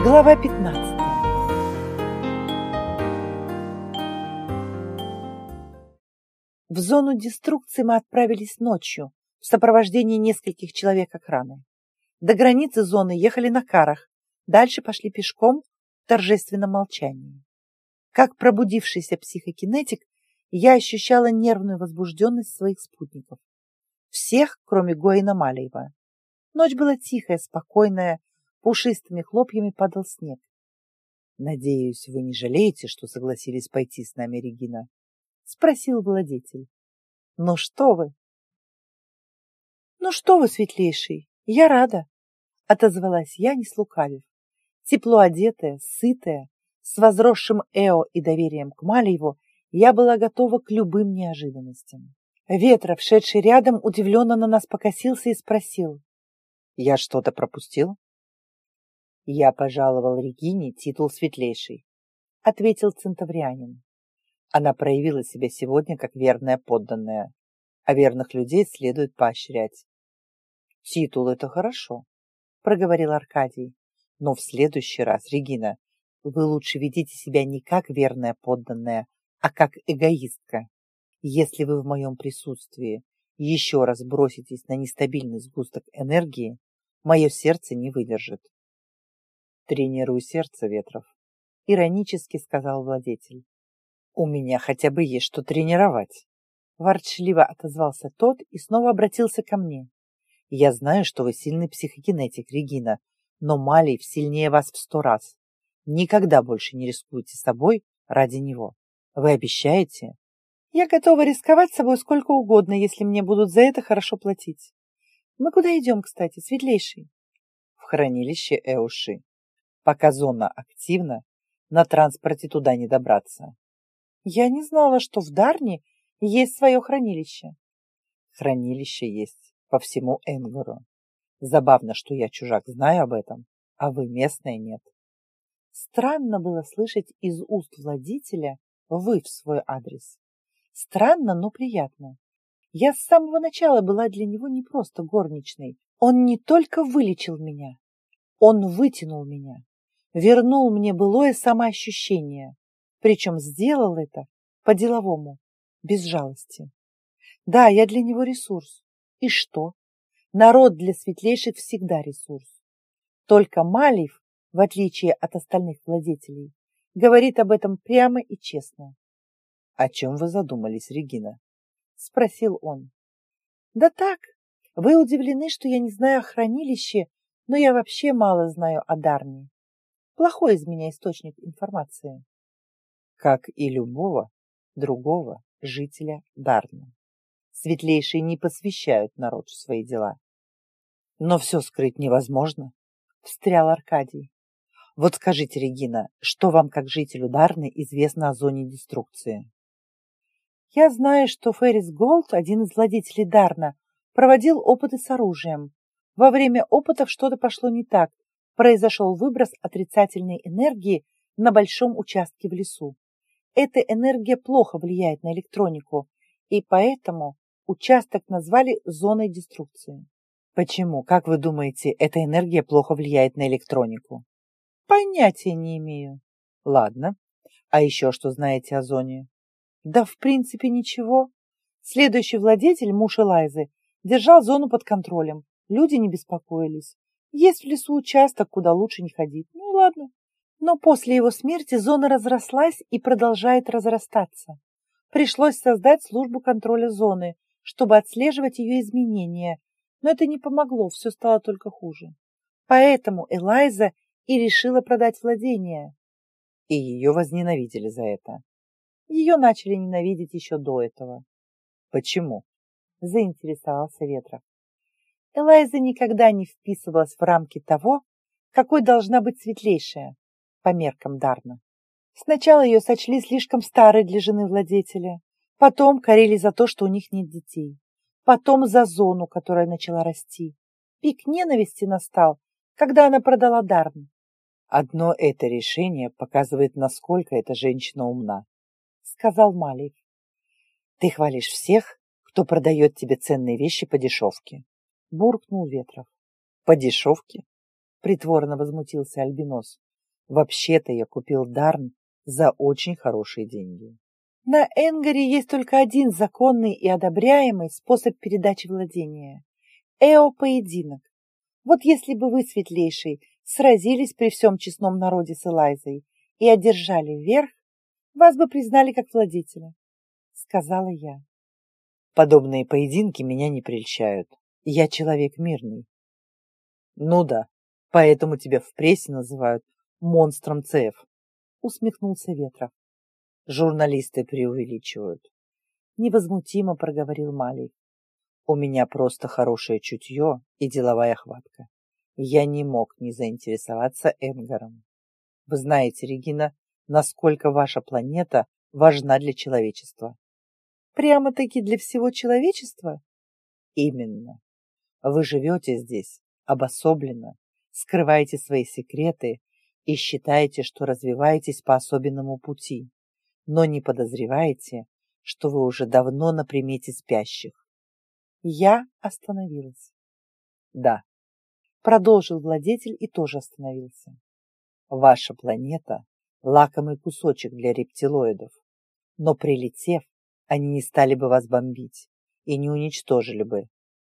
Глава 15 В зону деструкции мы отправились ночью в сопровождении нескольких человек охраны. До границы зоны ехали на карах, дальше пошли пешком в торжественном молчании. Как пробудившийся психокинетик, я ощущала нервную возбужденность своих спутников. Всех, кроме Гоина Малеева. Ночь была тихая, спокойная, пушистыми хлопьями падал снег. «Надеюсь, вы не жалеете, что согласились пойти с нами, Регина?» — спросил владетель. «Ну что вы?» «Ну что вы, светлейший, я рада!» — отозвалась я, не слукавив. Тепло одетая, сытая, с возросшим эо и доверием к Малиеву, я была готова к любым неожиданностям. Ветров, шедший рядом, удивленно на нас покосился и спросил. «Я что-то пропустил?» «Я пожаловал Регине титул светлейший», — ответил центаврианин. Она проявила себя сегодня как верная подданная, а верных людей следует поощрять. «Титул — это хорошо», — проговорил Аркадий. «Но в следующий раз, Регина, вы лучше ведите себя не как верная подданная, а как эгоистка. Если вы в моем присутствии еще раз броситесь на нестабильный сгусток энергии, мое сердце не выдержит. Тренируй сердце, Ветров, иронически сказал владетель. У меня хотя бы есть что тренировать. Ворчливо отозвался тот и снова обратился ко мне. Я знаю, что вы сильный психокинетик, Регина, но Малиев сильнее вас в сто раз. Никогда больше не рискуйте собой ради него. Вы обещаете? Я готова рисковать собой сколько угодно, если мне будут за это хорошо платить. Мы куда идем, кстати, светлейший? В хранилище Эуши. Пока зона активна, на транспорте туда не добраться. Я не знала, что в Дарне есть свое хранилище. Хранилище есть по всему Энгору. Забавно, что я чужак знаю об этом, а вы местная нет. Странно было слышать из уст владителя «вы» в свой адрес. Странно, но приятно. Я с самого начала была для него не просто горничной. Он не только вылечил меня, он вытянул меня вернул мне былое самоощущение, причем сделал это по-деловому, без жалости. Да, я для него ресурс. И что? Народ для светлейших всегда ресурс. Только Малиев, в отличие от остальных владетелей, говорит об этом прямо и честно. — О чем вы задумались, Регина? — спросил он. — Да так, вы удивлены, что я не знаю о хранилище, но я вообще мало знаю о Дарне. Плохой из меня источник информации. Как и любого другого жителя Дарна. Светлейшие не посвящают народ в свои дела. Но все скрыть невозможно, встрял Аркадий. Вот скажите, Регина, что вам, как жителю Дарны, известно о зоне деструкции? Я знаю, что Феррис Голд, один из владетелей Дарна, проводил опыты с оружием. Во время опытов что-то пошло не так, произошел выброс отрицательной энергии на большом участке в лесу. Эта энергия плохо влияет на электронику, и поэтому участок назвали зоной деструкции. Почему, как вы думаете, эта энергия плохо влияет на электронику? Понятия не имею. Ладно. А еще что знаете о зоне? Да, в принципе, ничего. Следующий владетель, муж Элайзы, держал зону под контролем. Люди не беспокоились. Есть в лесу участок, куда лучше не ходить. Ну ладно. Но после его смерти зона разрослась и продолжает разрастаться. Пришлось создать службу контроля зоны, чтобы отслеживать ее изменения. Но это не помогло, все стало только хуже. Поэтому Элайза и решила продать владение. И ее возненавидели за это. Ее начали ненавидеть еще до этого. Почему? Заинтересовался Ветров. Элайза никогда не вписывалась в рамки того, какой должна быть светлейшая, по меркам Дарна. Сначала ее сочли слишком старой для жены владетеля, потом корили за то, что у них нет детей, потом за зону, которая начала расти. Пик ненависти настал, когда она продала Дарн. Одно это решение показывает, насколько эта женщина умна, сказал Малиев. Ты хвалишь всех, кто продает тебе ценные вещи по дешевке буркнул Ветров. По дешевке? Притворно возмутился Альбинос. Вообще-то я купил Дарн за очень хорошие деньги. На Энгаре есть только один законный и одобряемый способ передачи владения – эо-поединок. Вот если бы вы, светлейший, сразились при всем честном народе с Элайзой и одержали верх, вас бы признали как владетеля, — сказала я. Подобные поединки меня не прельщают. Я человек мирный. Ну да, поэтому тебя в прессе называют монстром ЦФ, усмехнулся Ветров. Журналисты преувеличивают. Невозмутимо проговорил Малий. У меня просто хорошее чутье и деловая хватка. Я не мог не заинтересоваться Эдгаром. Вы знаете, Регина, насколько ваша планета важна для человечества. Прямо-таки для всего человечества? Именно. Вы живете здесь обособленно, скрываете свои секреты и считаете, что развиваетесь по особенному пути но не подозреваете, что вы уже давно на примете спящих. Я остановилась. Да, продолжил владетель и тоже остановился. Ваша планета — лакомый кусочек для рептилоидов, но прилетев, они не стали бы вас бомбить и не уничтожили бы.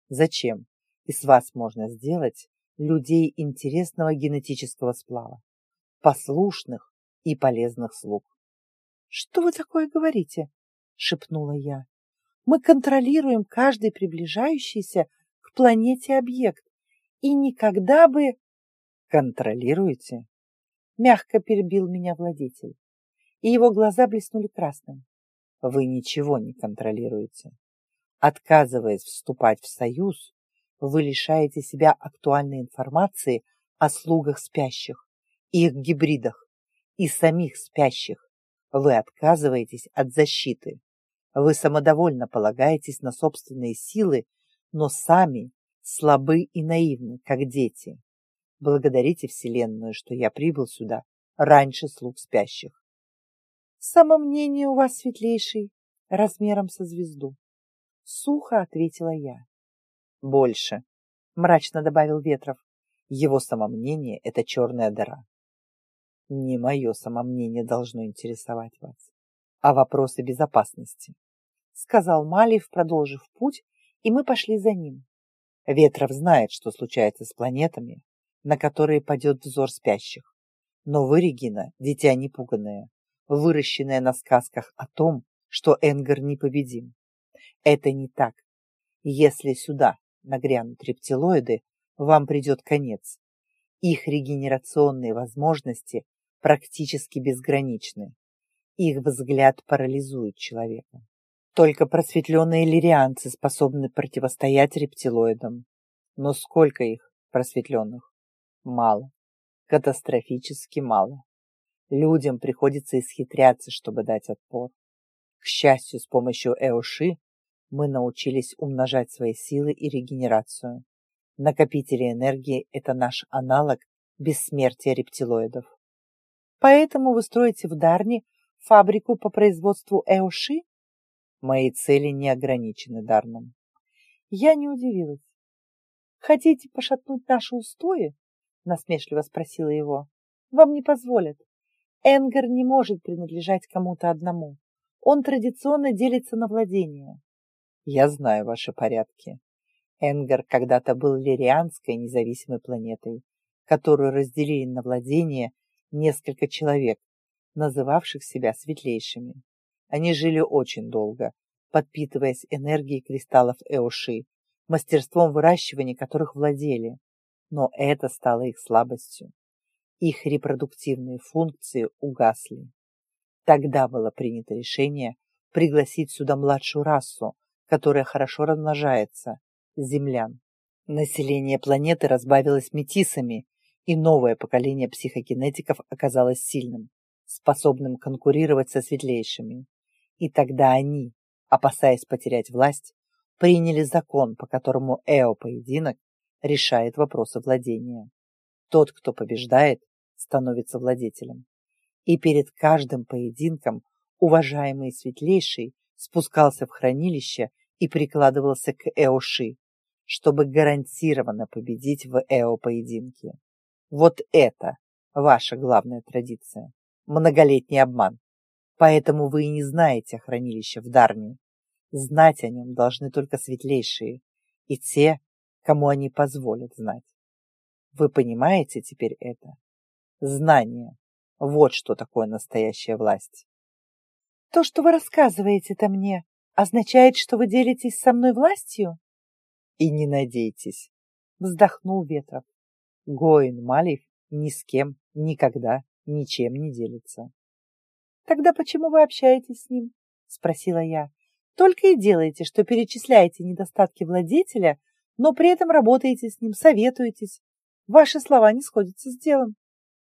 Зачем? Из вас можно сделать людей интересного генетического сплава, послушных и полезных слуг. «Что вы такое говорите?» — шепнула я. «Мы контролируем каждый приближающийся к планете объект и никогда бы...» «Контролируете?» — мягко перебил меня владетель, и его глаза блеснули красным. «Вы ничего не контролируете. Отказываясь вступать в союз, вы лишаете себя актуальной информации о слугах спящих, их гибридах и самих спящих, вы отказываетесь от защиты. Вы самодовольно полагаетесь на собственные силы, но сами слабы и наивны, как дети. Благодарите Вселенную, что я прибыл сюда раньше слуг спящих. Самомнение у вас светлейший, размером со звезду. Сухо ответила я. Больше, мрачно добавил Ветров. Его самомнение — это черная дыра. Не мое самомнение должно интересовать вас, а вопросы безопасности, сказал Малиев, продолжив путь, и мы пошли за ним. Ветров знает, что случается с планетами, на которые падет взор спящих. Но вы, Регина, дитя непуганное, выращенное на сказках о том, что Энгар непобедим. Это не так. Если сюда нагрянут рептилоиды, вам придет конец. Их регенерационные возможности практически безграничны. Их взгляд парализует человека. Только просветленные лирианцы способны противостоять рептилоидам. Но сколько их, просветленных? Мало. Катастрофически мало. Людям приходится исхитряться, чтобы дать отпор. К счастью, с помощью Эоши мы научились умножать свои силы и регенерацию. Накопители энергии – это наш аналог бессмертия рептилоидов. Поэтому вы строите в Дарне фабрику по производству эоши? Мои цели не ограничены Дарном. Я не удивилась. Хотите пошатнуть наши устои? Насмешливо спросила его. Вам не позволят. Энгар не может принадлежать кому-то одному. Он традиционно делится на владения. Я знаю ваши порядки. Энгар когда-то был лирианской независимой планетой, которую разделили на владения несколько человек, называвших себя светлейшими. Они жили очень долго, подпитываясь энергией кристаллов Эоши, мастерством выращивания которых владели. Но это стало их слабостью. Их репродуктивные функции угасли. Тогда было принято решение пригласить сюда младшую расу, которая хорошо размножается, землян. Население планеты разбавилось метисами, и новое поколение психогенетиков оказалось сильным, способным конкурировать со светлейшими. И тогда они, опасаясь потерять власть, приняли закон, по которому эо-поединок решает вопросы владения. Тот, кто побеждает, становится владетелем. И перед каждым поединком уважаемый светлейший спускался в хранилище и прикладывался к Эоши, чтобы гарантированно победить в Эо-поединке. Вот это Ваша главная традиция. Многолетний обман. Поэтому вы и не знаете о хранилище в Дарне. Знать о нем должны только светлейшие и те, кому они позволят знать. Вы понимаете теперь это? Знание. Вот что такое настоящая власть. То, что вы рассказываете-то мне, означает, что вы делитесь со мной властью? И не надейтесь, вздохнул Ветров. Гоин Малиев ни с кем, никогда, ничем не делится. Тогда почему вы общаетесь с ним? Спросила я. Только и делаете, что перечисляете недостатки владетеля, но при этом работаете с ним, советуетесь. Ваши слова не сходятся с делом.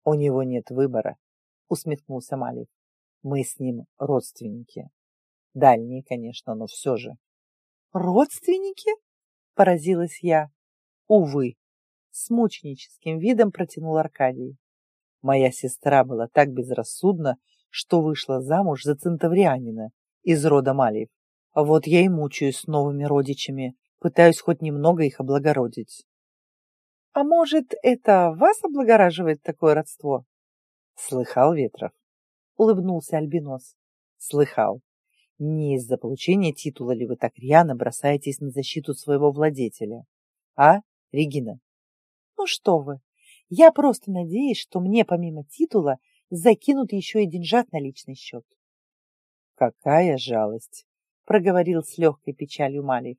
У него нет выбора, усмехнулся Малик. Мы с ним родственники. Дальние, конечно, но все же. Родственники? Поразилась я. Увы, с мученическим видом протянул Аркадий. Моя сестра была так безрассудна, что вышла замуж за центаврианина из рода Малиев. Вот я и мучаюсь с новыми родичами, пытаюсь хоть немного их облагородить. А может, это вас облагораживает такое родство? Слыхал, Ветров? Улыбнулся Альбинос. Слыхал. Не из-за получения титула ли вы так рьяно бросаетесь на защиту своего владетеля? А, Регина? Ну что вы, я просто надеюсь, что мне помимо титула закинут еще и деньжат на личный счет. Какая жалость, проговорил с легкой печалью Малий.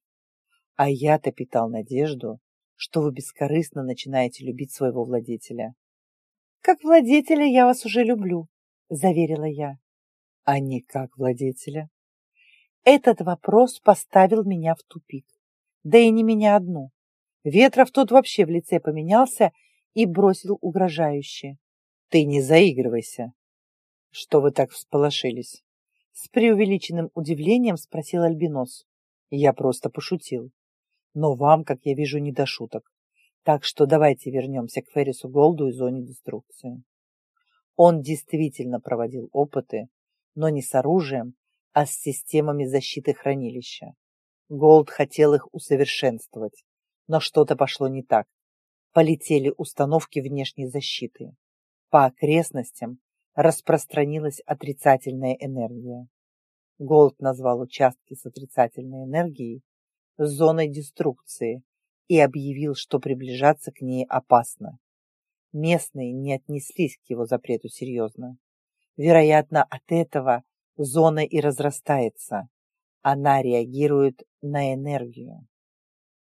А я-то питал надежду, что вы бескорыстно начинаете любить своего владетеля. Как владетеля я вас уже люблю, заверила я. А не как владетеля? Этот вопрос поставил меня в тупик. Да и не меня одну. Ветров тот вообще в лице поменялся и бросил угрожающе. Ты не заигрывайся. Что вы так всполошились? С преувеличенным удивлением спросил Альбинос. Я просто пошутил но вам, как я вижу, не до шуток. Так что давайте вернемся к Феррису Голду и зоне деструкции. Он действительно проводил опыты, но не с оружием, а с системами защиты хранилища. Голд хотел их усовершенствовать, но что-то пошло не так. Полетели установки внешней защиты. По окрестностям распространилась отрицательная энергия. Голд назвал участки с отрицательной энергией зоной деструкции и объявил, что приближаться к ней опасно. Местные не отнеслись к его запрету серьезно. Вероятно, от этого зона и разрастается. Она реагирует на энергию.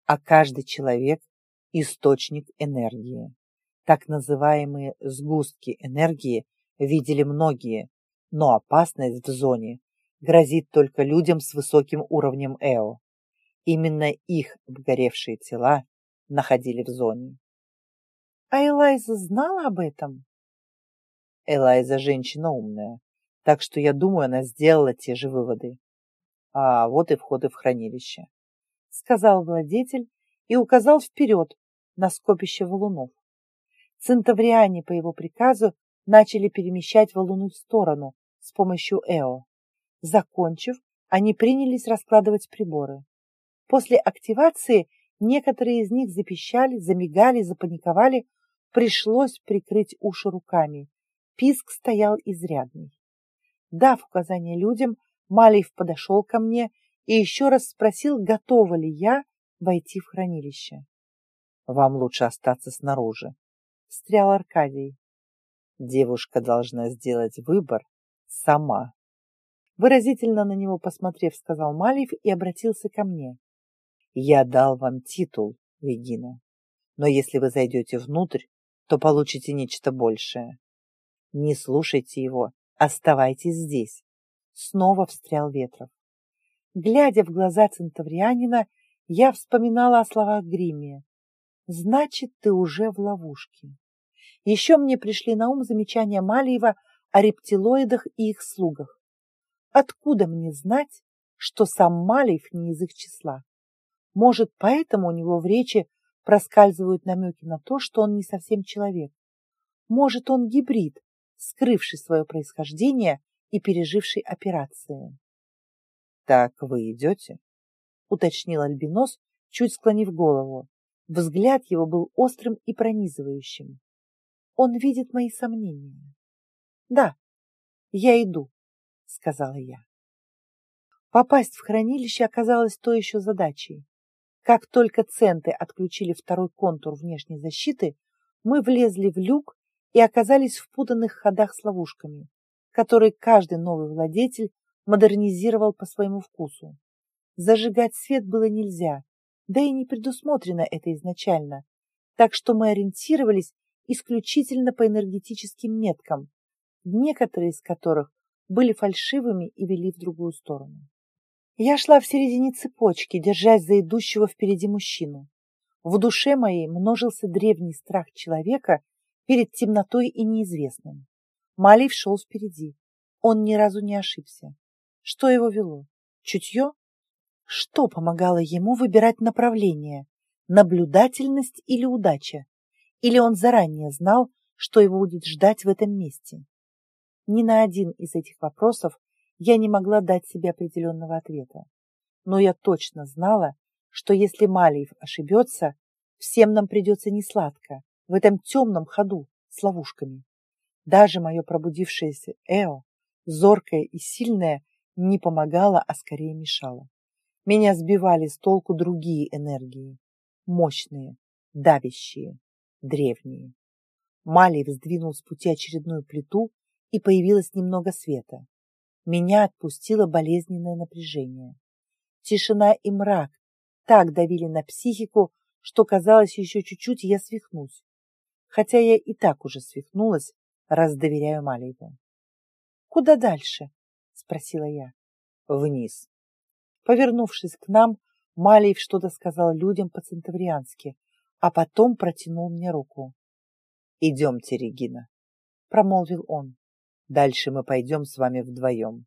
А каждый человек – источник энергии. Так называемые сгустки энергии видели многие, но опасность в зоне грозит только людям с высоким уровнем ЭО. Именно их обгоревшие тела находили в зоне. А Элайза знала об этом? Элайза женщина умная, так что я думаю, она сделала те же выводы. А вот и входы в хранилище, сказал владетель и указал вперед на скопище валунов. Центавриане по его приказу начали перемещать валуны в сторону с помощью Эо. Закончив, они принялись раскладывать приборы. После активации некоторые из них запищали, замигали, запаниковали. Пришлось прикрыть уши руками. Писк стоял изрядный. Дав указание людям, Малиев подошел ко мне и еще раз спросил, готова ли я войти в хранилище. «Вам лучше остаться снаружи», — встрял Аркадий. «Девушка должна сделать выбор сама». Выразительно на него посмотрев, сказал Малиев и обратился ко мне. Я дал вам титул, Регина. Но если вы зайдете внутрь, то получите нечто большее. Не слушайте его, оставайтесь здесь. Снова встрял Ветров. Глядя в глаза центаврианина, я вспоминала о словах Гримия. Значит, ты уже в ловушке. Еще мне пришли на ум замечания Малиева о рептилоидах и их слугах. Откуда мне знать, что сам Малиев не из их числа? Может, поэтому у него в речи проскальзывают намеки на то, что он не совсем человек. Может, он гибрид, скрывший свое происхождение и переживший операции. «Так вы идете?» — уточнил Альбинос, чуть склонив голову. Взгляд его был острым и пронизывающим. Он видит мои сомнения. Да, я иду, сказала я. Попасть в хранилище оказалось то еще задачей. Как только центы отключили второй контур внешней защиты, мы влезли в люк и оказались в путанных ходах с ловушками, которые каждый новый владетель модернизировал по своему вкусу. Зажигать свет было нельзя, да и не предусмотрено это изначально, так что мы ориентировались исключительно по энергетическим меткам, некоторые из которых были фальшивыми и вели в другую сторону. Я шла в середине цепочки, держась за идущего впереди мужчину. В душе моей множился древний страх человека перед темнотой и неизвестным. Малив шел впереди. Он ни разу не ошибся. Что его вело? Чутье? Что помогало ему выбирать направление? Наблюдательность или удача? Или он заранее знал, что его будет ждать в этом месте? Ни на один из этих вопросов я не могла дать себе определенного ответа. Но я точно знала, что если Малиев ошибется, всем нам придется несладко в этом темном ходу с ловушками. Даже мое пробудившееся Эо, зоркое и сильное, не помогало, а скорее мешало. Меня сбивали с толку другие энергии, мощные, давящие, древние. Малиев сдвинул с пути очередную плиту, и появилось немного света. Меня отпустило болезненное напряжение. Тишина и мрак так давили на психику, что казалось еще чуть-чуть я свихнусь. Хотя я и так уже свихнулась, раз доверяю Малиеву. «Куда дальше?» — спросила я. «Вниз». Повернувшись к нам, Малиев что-то сказал людям по-центавриански, а потом протянул мне руку. «Идемте, Регина», — промолвил он. «Дальше мы пойдем с вами вдвоем».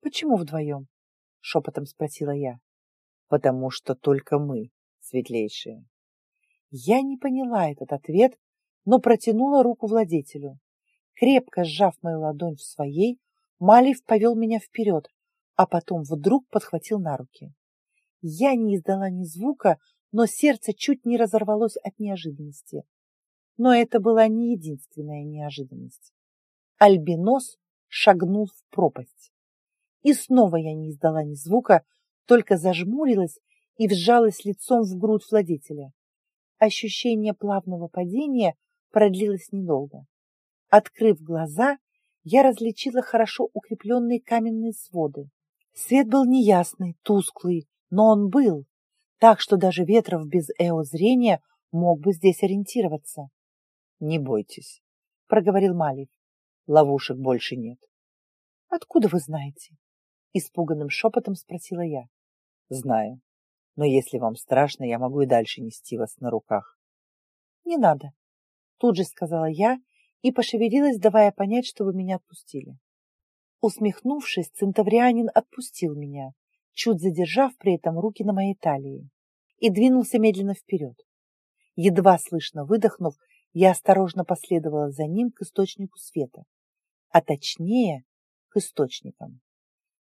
«Почему вдвоем?» — шепотом спросила я. «Потому что только мы, светлейшие». Я не поняла этот ответ, но протянула руку владетелю. Крепко сжав мою ладонь в своей, Малив повел меня вперед, а потом вдруг подхватил на руки. Я не издала ни звука, но сердце чуть не разорвалось от неожиданности. Но это была не единственная неожиданность. Альбинос шагнул в пропасть. И снова я не издала ни звука, только зажмурилась и вжалась лицом в грудь владетеля. Ощущение плавного падения продлилось недолго. Открыв глаза, я различила хорошо укрепленные каменные своды. Свет был неясный, тусклый, но он был, так что даже Ветров без эо-зрения мог бы здесь ориентироваться. — Не бойтесь, — проговорил Малив. — Ловушек больше нет. — Откуда вы знаете? — испуганным шепотом спросила я. — Знаю. Но если вам страшно, я могу и дальше нести вас на руках. — Не надо, — тут же сказала я и пошевелилась, давая понять, что вы меня отпустили. Усмехнувшись, центаврианин отпустил меня, чуть задержав при этом руки на моей талии, и двинулся медленно вперед. Едва слышно выдохнув, я осторожно последовала за ним к источнику света, а точнее к источникам.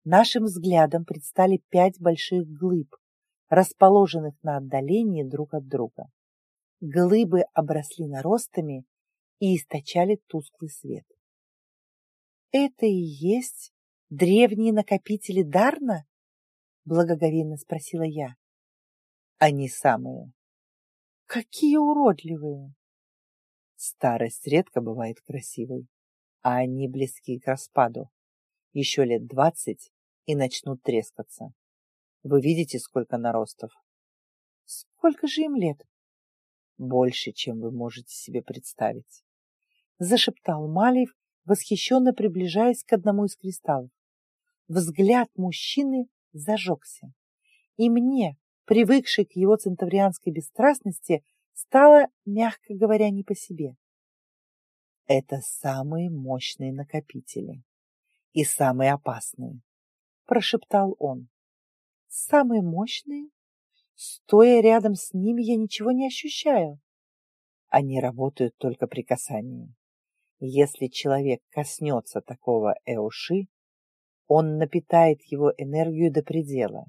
Нашим взглядом предстали пять больших глыб, расположенных на отдалении друг от друга. Глыбы обросли наростами и источали тусклый свет. «Это и есть древние накопители Дарна?» — благоговейно спросила я. «Они самые». «Какие уродливые!» Старость редко бывает красивой, а они близки к распаду. Еще лет двадцать и начнут трескаться. Вы видите, сколько наростов? Сколько же им лет? Больше, чем вы можете себе представить. Зашептал Малиев, восхищенно приближаясь к одному из кристаллов. Взгляд мужчины зажегся, и мне, привыкшей к его центаврианской бесстрастности, стало, мягко говоря, не по себе. Это самые мощные накопители и самые опасные, прошептал он. Самые мощные? Стоя рядом с ними, я ничего не ощущаю. Они работают только при касании. Если человек коснется такого эуши, он напитает его энергию до предела.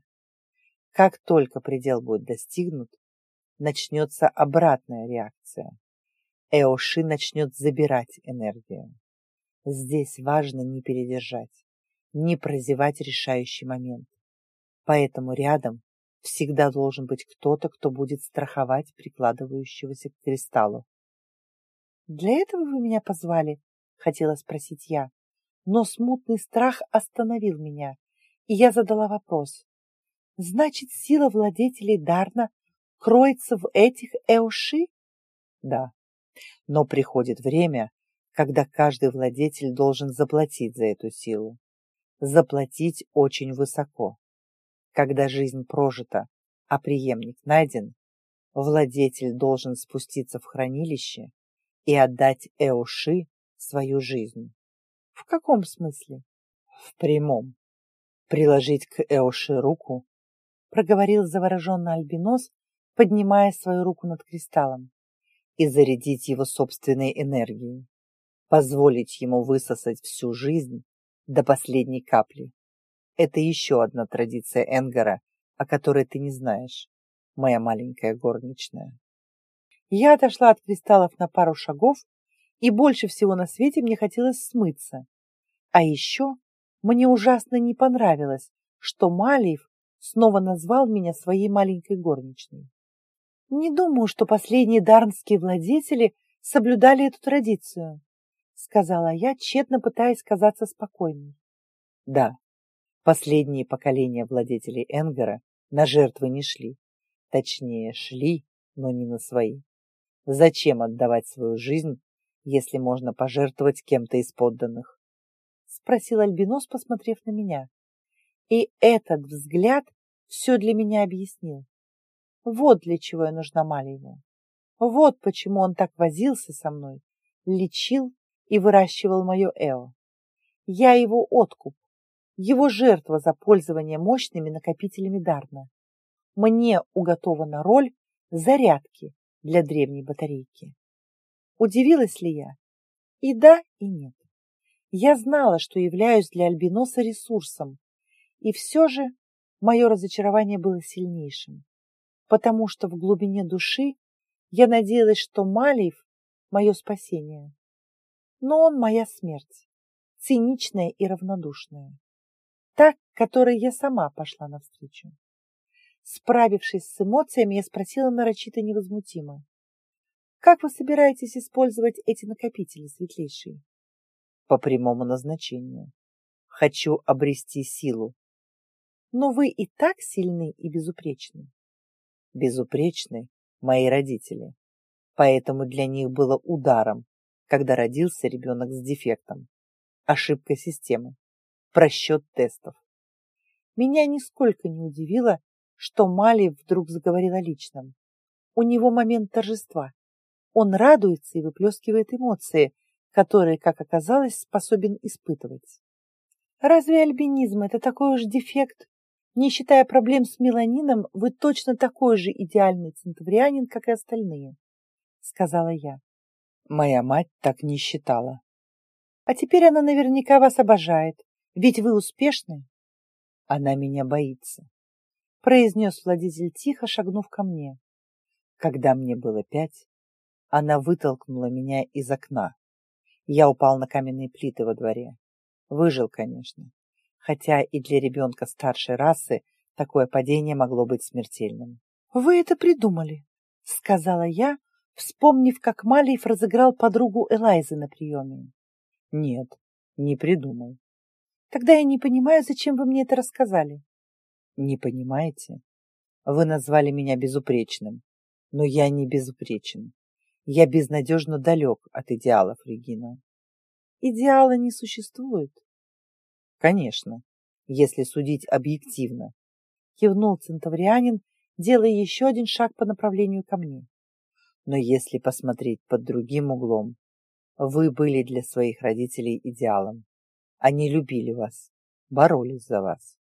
Как только предел будет достигнут, начнется обратная реакция. Эоши начнет забирать энергию. Здесь важно не передержать, не прозевать решающий момент. Поэтому рядом всегда должен быть кто-то, кто будет страховать прикладывающегося к кристаллу. «Для этого вы меня позвали?» — хотела спросить я. Но смутный страх остановил меня, и я задала вопрос. «Значит, сила владетелей Дарна кроется в этих эуши?» «Да, но приходит время, когда каждый владетель должен заплатить за эту силу. Заплатить очень высоко. Когда жизнь прожита, а преемник найден, владетель должен спуститься в хранилище и отдать Эуши свою жизнь. В каком смысле? В прямом. Приложить к Эоши руку, проговорил завороженный альбинос, поднимая свою руку над кристаллом и зарядить его собственной энергией, позволить ему высосать всю жизнь до последней капли. Это еще одна традиция Энгара, о которой ты не знаешь, моя маленькая горничная. Я отошла от кристаллов на пару шагов, и больше всего на свете мне хотелось смыться. А еще мне ужасно не понравилось, что Малиев снова назвал меня своей маленькой горничной. Не думаю, что последние дарнские владетели соблюдали эту традицию, сказала я, тщетно пытаясь казаться спокойной. Да, последние поколения владетелей Энгара на жертвы не шли. Точнее, шли, но не на свои. Зачем отдавать свою жизнь, если можно пожертвовать кем-то из подданных? Спросил Альбинос, посмотрев на меня. И этот взгляд все для меня объяснил. Вот для чего я нужна Малиеву. Вот почему он так возился со мной, лечил и выращивал мое эо. Я его откуп, его жертва за пользование мощными накопителями Дарна. Мне уготована роль зарядки для древней батарейки. Удивилась ли я? И да, и нет. Я знала, что являюсь для Альбиноса ресурсом, и все же мое разочарование было сильнейшим потому что в глубине души я надеялась, что Малиев — мое спасение. Но он моя смерть, циничная и равнодушная, та, которой я сама пошла навстречу. Справившись с эмоциями, я спросила нарочито невозмутимо. «Как вы собираетесь использовать эти накопители, светлейшие?» «По прямому назначению. Хочу обрести силу». «Но вы и так сильны и безупречны безупречны мои родители. Поэтому для них было ударом, когда родился ребенок с дефектом. Ошибка системы. Просчет тестов. Меня нисколько не удивило, что Мали вдруг заговорил о личном. У него момент торжества. Он радуется и выплескивает эмоции, которые, как оказалось, способен испытывать. Разве альбинизм – это такой уж дефект, не считая проблем с меланином, вы точно такой же идеальный центаврианин, как и остальные, сказала я. Моя мать так не считала. А теперь она наверняка вас обожает, ведь вы успешны. Она меня боится, произнес владитель тихо, шагнув ко мне. Когда мне было пять, она вытолкнула меня из окна. Я упал на каменные плиты во дворе. Выжил, конечно хотя и для ребенка старшей расы такое падение могло быть смертельным. «Вы это придумали», — сказала я, вспомнив, как Малиев разыграл подругу Элайзы на приеме. «Нет, не придумал». «Тогда я не понимаю, зачем вы мне это рассказали». «Не понимаете? Вы назвали меня безупречным, но я не безупречен. Я безнадежно далек от идеалов, Регина». «Идеала не существует», Конечно, если судить объективно. Кивнул центаврианин, делая еще один шаг по направлению ко мне. Но если посмотреть под другим углом, вы были для своих родителей идеалом. Они любили вас, боролись за вас.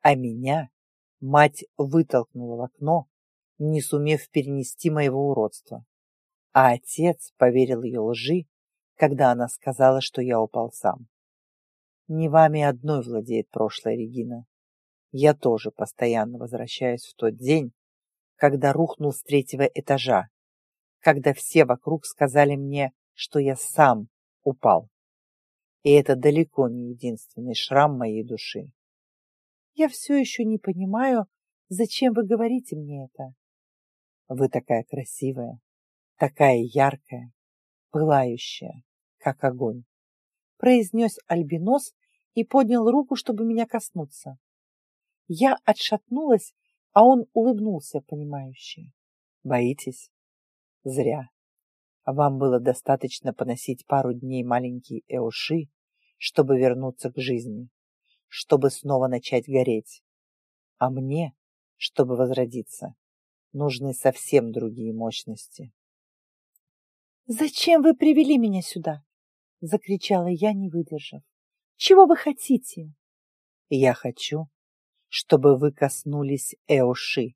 А меня мать вытолкнула в окно, не сумев перенести моего уродства. А отец поверил ее лжи, когда она сказала, что я упал сам. Не вами одной владеет прошлое, Регина. Я тоже постоянно возвращаюсь в тот день, когда рухнул с третьего этажа, когда все вокруг сказали мне, что я сам упал. И это далеко не единственный шрам моей души. Я все еще не понимаю, зачем вы говорите мне это. Вы такая красивая, такая яркая, пылающая, как огонь, произнес альбинос и поднял руку, чтобы меня коснуться. Я отшатнулась, а он улыбнулся, понимающе. Боитесь? Зря. Вам было достаточно поносить пару дней маленькие эуши, чтобы вернуться к жизни, чтобы снова начать гореть. А мне, чтобы возродиться, нужны совсем другие мощности. «Зачем вы привели меня сюда?» — закричала я, не выдержав. «Чего вы хотите?» «Я хочу, чтобы вы коснулись Эоши.